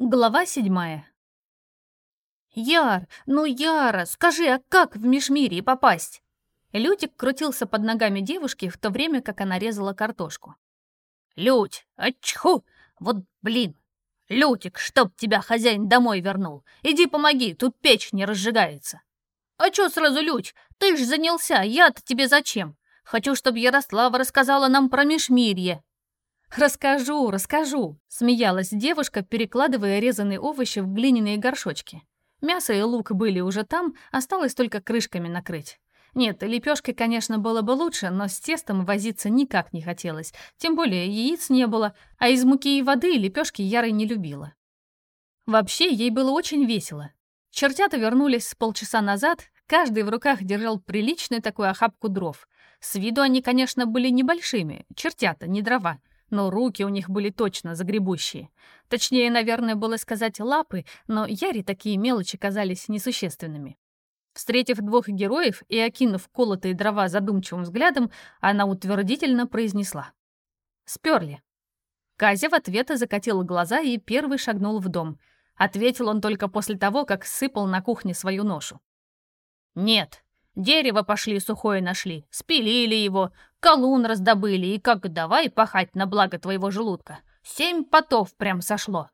Глава седьмая. «Яр, ну Яра, скажи, а как в Межмирье попасть?» Лютик крутился под ногами девушки в то время, как она резала картошку. «Лють, ачху! Вот блин! Лютик, чтоб тебя хозяин домой вернул! Иди помоги, тут печь не разжигается!» «А чё сразу Лють? Ты ж занялся, я-то тебе зачем? Хочу, чтобы Ярослава рассказала нам про Межмирье!» «Расскажу, расскажу», — смеялась девушка, перекладывая резанные овощи в глиняные горшочки. Мясо и лук были уже там, осталось только крышками накрыть. Нет, лепешкой, конечно, было бы лучше, но с тестом возиться никак не хотелось. Тем более яиц не было, а из муки и воды лепешки Ярой не любила. Вообще, ей было очень весело. Чертята вернулись с полчаса назад, каждый в руках держал приличную такую охапку дров. С виду они, конечно, были небольшими, чертята, не дрова, но руки у них были точно загребущие. Точнее, наверное, было сказать лапы, но Яре такие мелочи казались несущественными. Встретив двух героев и окинув колотые дрова задумчивым взглядом, она утвердительно произнесла. «Сперли». Казя в ответ закатил глаза и первый шагнул в дом. Ответил он только после того, как сыпал на кухне свою ношу. «Нет, Дерево пошли сухое нашли, спилили его, колун раздобыли, и как давай пахать на благо твоего желудка. Семь потов прям сошло.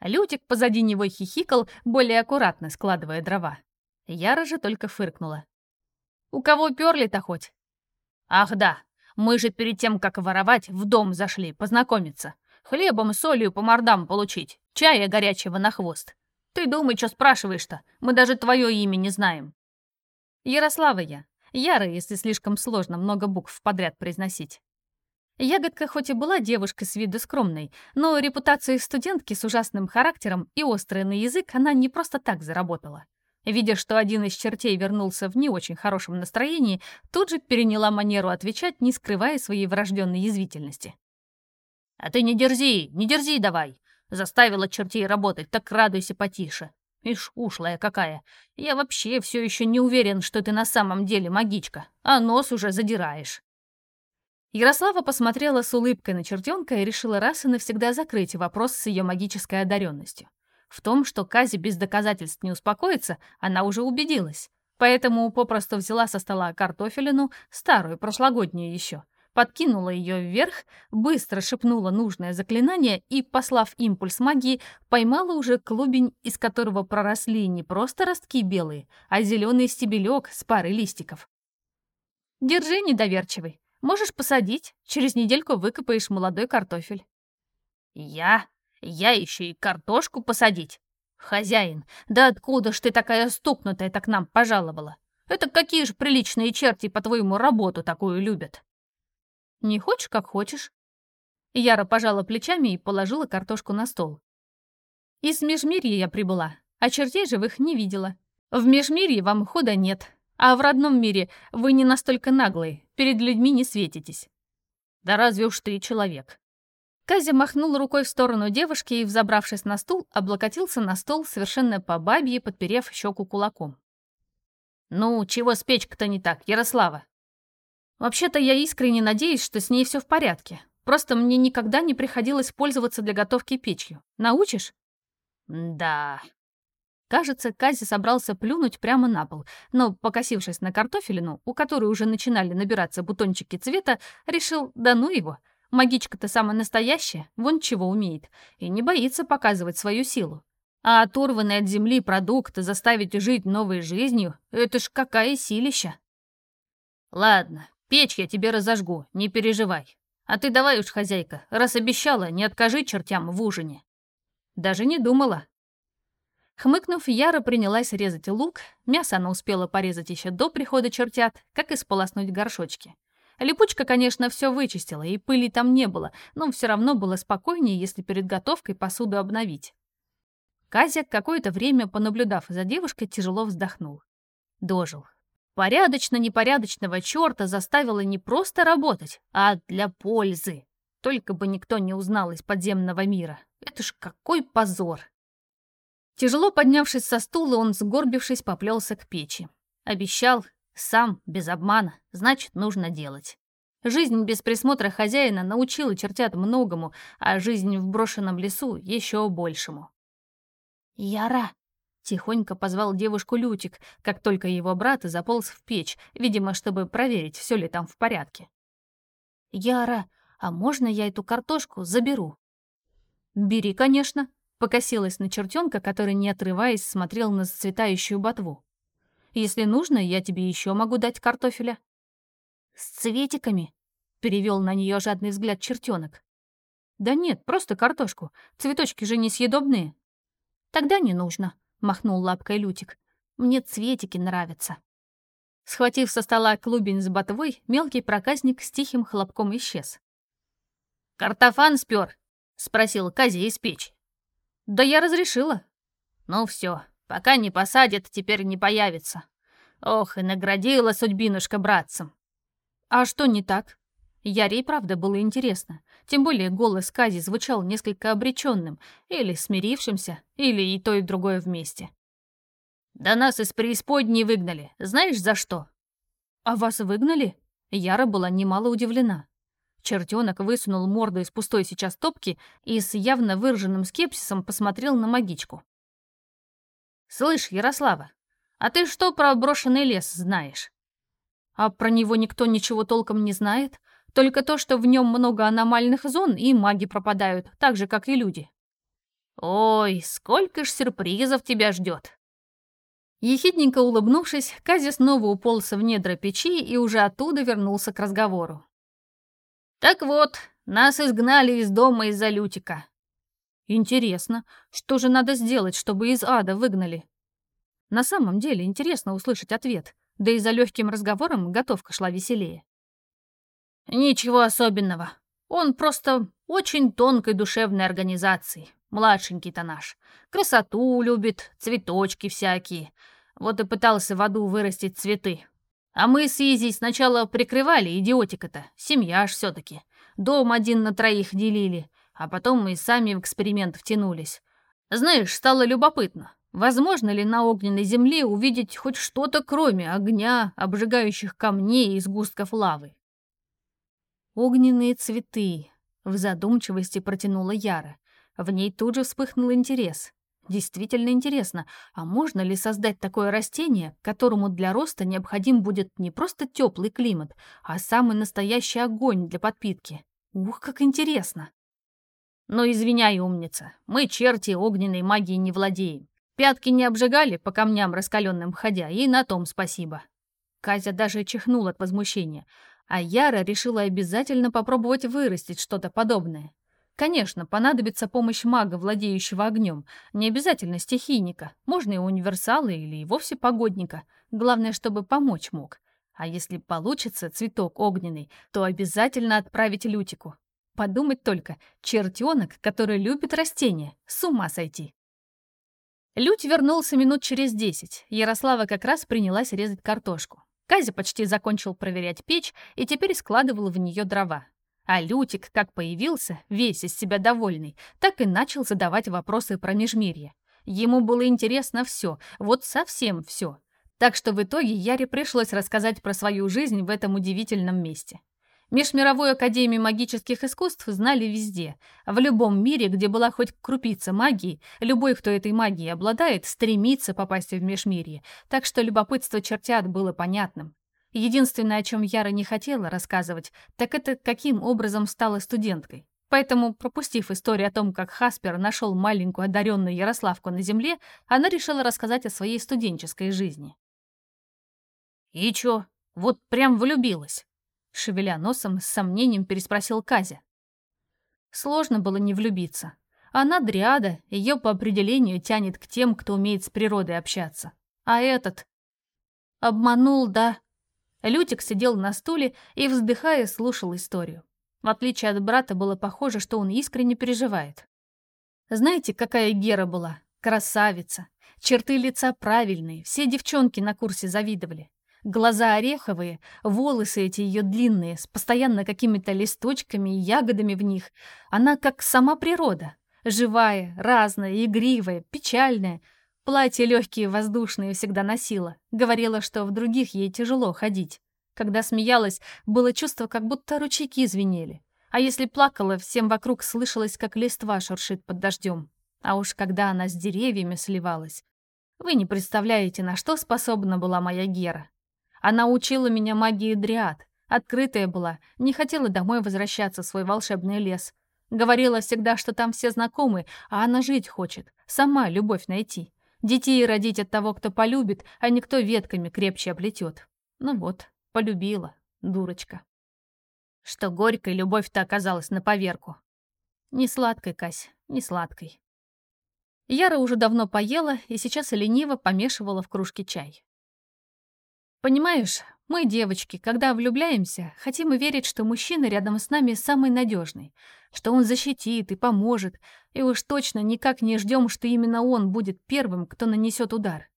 Лютик позади него хихикал, более аккуратно складывая дрова. Яра же только фыркнула. «У кого перли-то хоть?» «Ах да, мы же перед тем, как воровать, в дом зашли познакомиться. Хлебом, солью по мордам получить, чая горячего на хвост. Ты думай, что спрашиваешь-то? Мы даже твое имя не знаем». Ярослава я. Яра, если слишком сложно много букв подряд произносить. Ягодка хоть и была девушкой с виду скромной, но репутацию студентки с ужасным характером и острый на язык она не просто так заработала. Видя, что один из чертей вернулся в не очень хорошем настроении, тут же переняла манеру отвечать, не скрывая своей врожденной язвительности. «А ты не дерзи, не дерзи давай! Заставила чертей работать, так радуйся потише. Ишь, ушлая какая. Я вообще все еще не уверен, что ты на самом деле магичка, а нос уже задираешь. Ярослава посмотрела с улыбкой на чертенка и решила раз и навсегда закрыть вопрос с ее магической одаренностью. В том, что Кази без доказательств не успокоится, она уже убедилась. Поэтому попросту взяла со стола картофелину, старую, прошлогоднюю еще, подкинула ее вверх, быстро шепнула нужное заклинание и, послав импульс магии, поймала уже клубень, из которого проросли не просто ростки белые, а зеленый стебелек с парой листиков. «Держи, недоверчивый. Можешь посадить, через недельку выкопаешь молодой картофель». «Я? Я еще и картошку посадить? Хозяин, да откуда ж ты такая стукнутая так нам пожаловала? Это какие же приличные черти, по-твоему, работу такую любят?» Не хочешь, как хочешь. Яра пожала плечами и положила картошку на стол. Из Межмирья я прибыла, а чертей живых не видела. В Межмирье вам хода нет, а в родном мире вы не настолько наглые, перед людьми не светитесь. Да разве уж ты человек. Казя махнул рукой в сторону девушки и, взобравшись на стул, облокотился на стол, совершенно по бабье, подперев щеку кулаком. «Ну, чего с печкой-то не так, Ярослава?» Вообще-то я искренне надеюсь, что с ней все в порядке. Просто мне никогда не приходилось пользоваться для готовки печью. Научишь? Да. Кажется, Кази собрался плюнуть прямо на пол, но, покосившись на картофелину, у которой уже начинали набираться бутончики цвета, решил, да ну его, магичка-то самая настоящая, вон чего умеет, и не боится показывать свою силу. А оторванный от земли продукт заставить жить новой жизнью — это ж какая силища. Ладно, Печь я тебе разожгу, не переживай. А ты давай уж, хозяйка, раз обещала, не откажи чертям в ужине. Даже не думала. Хмыкнув, Яра принялась резать лук, мясо она успела порезать еще до прихода чертят, как и сполоснуть горшочки. Липучка, конечно, все вычистила, и пыли там не было, но все равно было спокойнее, если перед готовкой посуду обновить. Казя, какое-то время понаблюдав за девушкой, тяжело вздохнул. Дожил. Порядочно-непорядочного черта заставила не просто работать, а для пользы. Только бы никто не узнал из подземного мира. Это ж какой позор! Тяжело поднявшись со стула, он, сгорбившись, поплелся к печи. Обещал, сам, без обмана, значит, нужно делать. Жизнь без присмотра хозяина научила чертят многому, а жизнь в брошенном лесу еще большему. Яра!» Тихонько позвал девушку Лютик, как только его брат заполз в печь, видимо, чтобы проверить, все ли там в порядке. «Яра, а можно я эту картошку заберу?» «Бери, конечно», — покосилась на чертенка, который, не отрываясь, смотрел на зацветающую ботву. «Если нужно, я тебе еще могу дать картофеля». «С цветиками?» — перевел на нее жадный взгляд чертенок. «Да нет, просто картошку. Цветочки же несъедобные». «Тогда не нужно», махнул лапкой Лютик. «Мне цветики нравятся». Схватив со стола клубень с ботвой, мелкий проказник с тихим хлопком исчез. «Картофан спер?» — спросил Кази из печи. «Да я разрешила». «Ну все, пока не посадят, теперь не появится. Ох, и наградила судьбинушка братцам». «А что не так?» Яре и правда было интересно. Тем более голос Кази звучал несколько обреченным, или смирившимся, или и то, и другое вместе. «Да нас из преисподней выгнали. Знаешь, за что?» «А вас выгнали?» Яра была немало удивлена. Чертенок высунул морду из пустой сейчас топки и с явно выраженным скепсисом посмотрел на магичку. «Слышь, Ярослава, а ты что про брошенный лес знаешь?» «А про него никто ничего толком не знает?» Только то, что в нем много аномальных зон, и маги пропадают, так же, как и люди. Ой, сколько ж сюрпризов тебя ждет. Ехидненько улыбнувшись, Кази снова уполз в недра печи и уже оттуда вернулся к разговору. «Так вот, нас изгнали из дома из-за Лютика». «Интересно, что же надо сделать, чтобы из ада выгнали?» На самом деле интересно услышать ответ, да и за легким разговором готовка шла веселее. Ничего особенного. Он просто очень тонкой душевной организации. Младшенький-то наш. Красоту любит, цветочки всякие. Вот и пытался в аду вырастить цветы. А мы с Изи сначала прикрывали идиотика-то. Семья ж все-таки. Дом один на троих делили. А потом мы сами в эксперимент втянулись. Знаешь, стало любопытно. Возможно ли на огненной земле увидеть хоть что-то, кроме огня, обжигающих камней и сгустков лавы? «Огненные цветы», — в задумчивости протянула Яра. В ней тут же вспыхнул интерес. Действительно интересно, а можно ли создать такое растение, которому для роста необходим будет не просто теплый климат, а самый настоящий огонь для подпитки? Ух, как интересно! Ну, извиняй, умница, мы черти огненной магии не владеем. Пятки не обжигали по камням раскаленным ходя, и на том спасибо. Казя даже чихнул от возмущения — а Яра решила обязательно попробовать вырастить что-то подобное. Конечно, понадобится помощь мага, владеющего огнем. Не обязательно стихийника. Можно и универсала или и вовсе погодника. Главное, чтобы помочь мог. А если получится цветок огненный, то обязательно отправить Лютику. Подумать только, чертенок, который любит растения, с ума сойти. Лють вернулся минут через десять. Ярослава как раз принялась резать картошку. Казя почти закончил проверять печь и теперь складывал в нее дрова. А Лютик, как появился, весь из себя довольный, так и начал задавать вопросы про межмирье. Ему было интересно все, вот совсем все. Так что в итоге Яре пришлось рассказать про свою жизнь в этом удивительном месте. Межмировую академию магических искусств знали везде. В любом мире, где была хоть крупица магии, любой, кто этой магией обладает, стремится попасть в межмирье, так что любопытство чертят было понятным. Единственное, о чем Яра не хотела рассказывать, так это каким образом стала студенткой. Поэтому, пропустив историю о том, как Хаспер нашел маленькую одаренную Ярославку на земле, она решила рассказать о своей студенческой жизни. «И чё, вот прям влюбилась?» Шевеля носом, с сомнением переспросил Казя. Сложно было не влюбиться. Она дриада, ее по определению тянет к тем, кто умеет с природой общаться. А этот... Обманул, да? Лютик сидел на стуле и, вздыхая, слушал историю. В отличие от брата, было похоже, что он искренне переживает. Знаете, какая Гера была? Красавица. Черты лица правильные, все девчонки на курсе завидовали. Глаза ореховые, волосы эти ее длинные, с постоянно какими-то листочками и ягодами в них. Она как сама природа. Живая, разная, игривая, печальная. Платья легкие, воздушные всегда носила. Говорила, что в других ей тяжело ходить. Когда смеялась, было чувство, как будто ручейки звенели. А если плакала, всем вокруг слышалось, как листва шуршит под дождем. А уж когда она с деревьями сливалась, вы не представляете, на что способна была моя Гера. Она учила меня магии дриад, открытая была, не хотела домой возвращаться в свой волшебный лес. Говорила всегда, что там все знакомы, а она жить хочет, сама любовь найти. Детей родить от того, кто полюбит, а никто ветками крепче оплетет. Ну вот, полюбила, дурочка. Что горькой любовь-то оказалась на поверку. Не сладкой, Кась, не сладкой. Яра уже давно поела и сейчас лениво помешивала в кружке чай. Понимаешь, мы, девочки, когда влюбляемся, хотим верить, что мужчина рядом с нами самый надежный, что он защитит и поможет, и уж точно никак не ждем, что именно он будет первым, кто нанесет удар.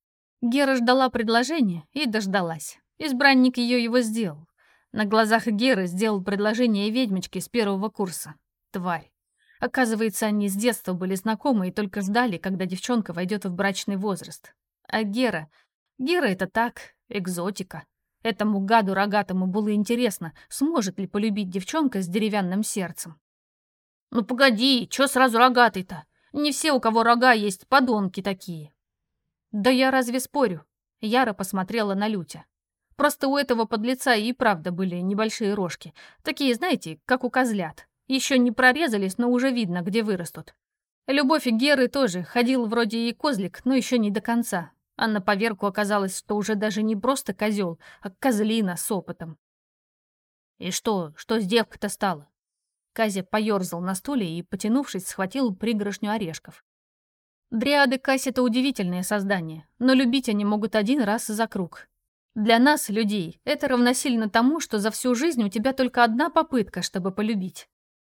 Гера ждала предложения и дождалась. Избранник ее его сделал. На глазах Геры сделал предложение ведьмочке с первого курса. Тварь. Оказывается, они с детства были знакомы и только ждали, когда девчонка войдет в брачный возраст. А Гера... Гера — это так, экзотика. Этому гаду рогатому было интересно, сможет ли полюбить девчонка с деревянным сердцем. «Ну погоди, чё сразу рогатый-то? Не все, у кого рога есть, подонки такие». «Да я разве спорю?» Яра посмотрела на Лютя. Просто у этого подлеца и правда были небольшие рожки. Такие, знаете, как у козлят. Еще не прорезались, но уже видно, где вырастут. Любовь Геры тоже ходил вроде и козлик, но еще не до конца. А на поверку оказалось, что уже даже не просто козел, а козлина с опытом. «И что, что с девкой-то стало?» Казя поерзал на стуле и, потянувшись, схватил пригоршню орешков. Дриады Кась — это удивительное создание, но любить они могут один раз за круг. Для нас, людей, это равносильно тому, что за всю жизнь у тебя только одна попытка, чтобы полюбить.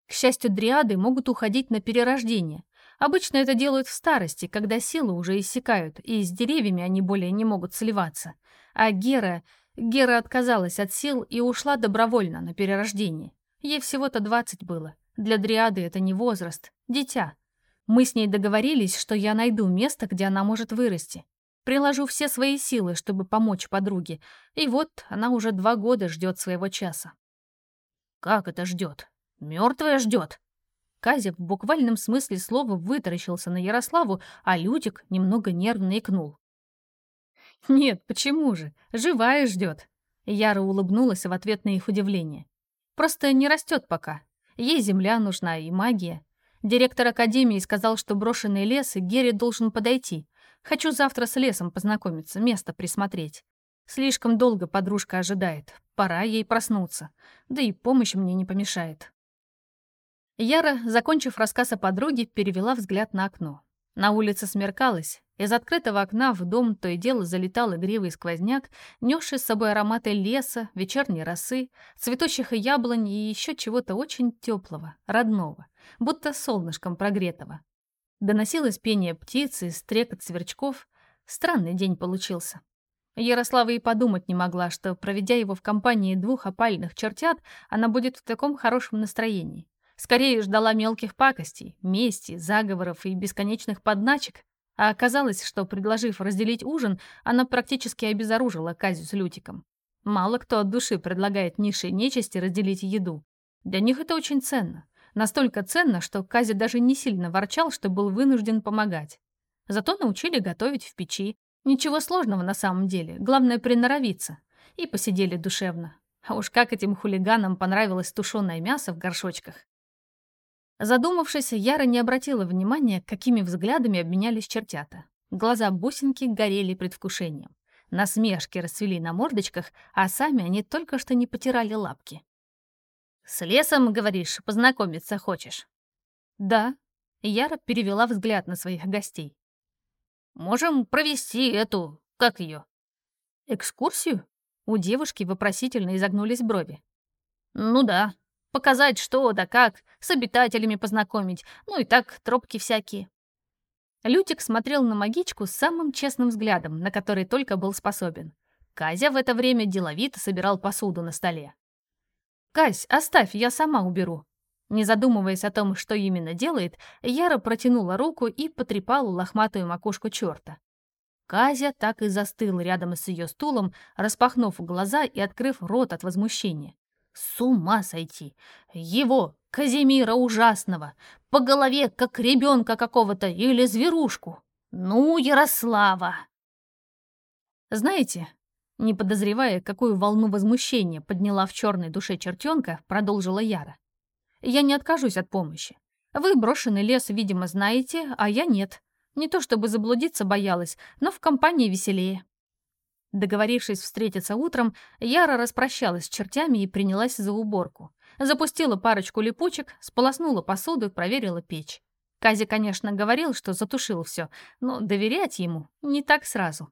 К счастью, дриады могут уходить на перерождение. Обычно это делают в старости, когда силы уже иссякают, и с деревьями они более не могут сливаться. А Гера... Гера отказалась от сил и ушла добровольно на перерождение. Ей всего-то двадцать было. Для дриады это не возраст, дитя. Мы с ней договорились, что я найду место, где она может вырасти. Приложу все свои силы, чтобы помочь подруге. И вот она уже два года ждет своего часа. Как это ждет? Мертвая ждет. Казя в буквальном смысле слова вытаращился на Ярославу, а Лютик немного нервно икнул. «Нет, почему же? Живая ждет. Яра улыбнулась в ответ на их удивление. «Просто не растет пока. Ей земля нужна и магия. Директор академии сказал, что брошенный лес и Гере должен подойти. Хочу завтра с лесом познакомиться, место присмотреть. Слишком долго подружка ожидает. Пора ей проснуться. Да и помощь мне не помешает. Яра, закончив рассказ о подруге, перевела взгляд на окно. На улице смеркалось. Из открытого окна в дом то и дело залетал игривый сквозняк, несший с собой ароматы леса, вечерней росы, цветущих яблонь и еще чего-то очень теплого, родного, будто солнышком прогретого. Доносилось пение птиц и стрекот сверчков. Странный день получился. Ярослава и подумать не могла, что, проведя его в компании двух опальных чертят, она будет в таком хорошем настроении. Скорее ждала мелких пакостей, мести, заговоров и бесконечных подначек, а оказалось, что, предложив разделить ужин, она практически обезоружила Казю с Лютиком. Мало кто от души предлагает низшей нечисти разделить еду. Для них это очень ценно. Настолько ценно, что Казя даже не сильно ворчал, что был вынужден помогать. Зато научили готовить в печи. Ничего сложного на самом деле, главное приноровиться. И посидели душевно. А уж как этим хулиганам понравилось тушеное мясо в горшочках. Задумавшись, Яра не обратила внимания, какими взглядами обменялись чертята. Глаза бусинки горели предвкушением. Насмешки расцвели на мордочках, а сами они только что не потирали лапки. «С лесом, говоришь, познакомиться хочешь?» «Да». Яра перевела взгляд на своих гостей. «Можем провести эту... как ее?» «Экскурсию?» У девушки вопросительно изогнулись брови. «Ну да», Показать, что да как, с обитателями познакомить, ну и так, тропки всякие. Лютик смотрел на магичку самым честным взглядом, на который только был способен. Казя в это время деловито собирал посуду на столе. «Кась, оставь, я сама уберу». Не задумываясь о том, что именно делает, Яра протянула руку и потрепала лохматую макушку черта. Казя так и застыл рядом с ее стулом, распахнув глаза и открыв рот от возмущения. С ума сойти! Его, Казимира Ужасного, по голове, как ребенка какого-то или зверушку. Ну, Ярослава!» «Знаете, не подозревая, какую волну возмущения подняла в черной душе чертенка, продолжила Яра. «Я не откажусь от помощи. Вы брошенный лес, видимо, знаете, а я нет. Не то чтобы заблудиться боялась, но в компании веселее». Договорившись встретиться утром, Яра распрощалась с чертями и принялась за уборку. Запустила парочку липучек, сполоснула посуду и проверила печь. Кази, конечно, говорил, что затушил все, но доверять ему не так сразу.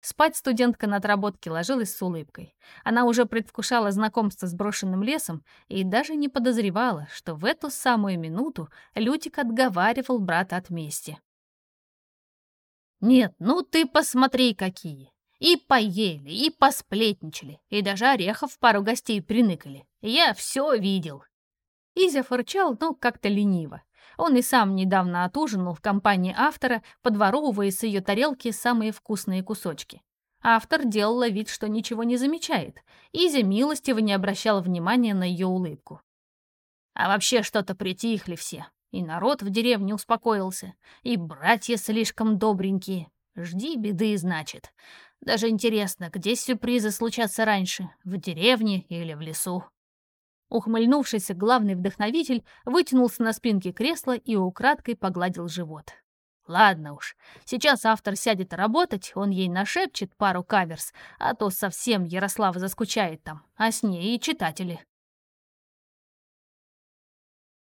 Спать студентка на отработке ложилась с улыбкой. Она уже предвкушала знакомство с брошенным лесом и даже не подозревала, что в эту самую минуту Лютик отговаривал брата от мести. «Нет, ну ты посмотри, какие! И поели, и посплетничали, и даже орехов пару гостей приныкали. Я все видел!» Изя фырчал, но как-то лениво. Он и сам недавно отужинал в компании автора, подворовывая с ее тарелки самые вкусные кусочки. Автор делал вид, что ничего не замечает. Изя милостиво не обращала внимания на ее улыбку. А вообще что-то притихли все. И народ в деревне успокоился, и братья слишком добренькие. Жди беды, значит. Даже интересно, где сюрпризы случатся раньше, в деревне или в лесу. Ухмыльнувшийся главный вдохновитель вытянулся на спинке кресла и украдкой погладил живот. Ладно уж, сейчас автор сядет работать, он ей нашепчет пару каверс, а то совсем Ярослава заскучает там, а с ней и читатели.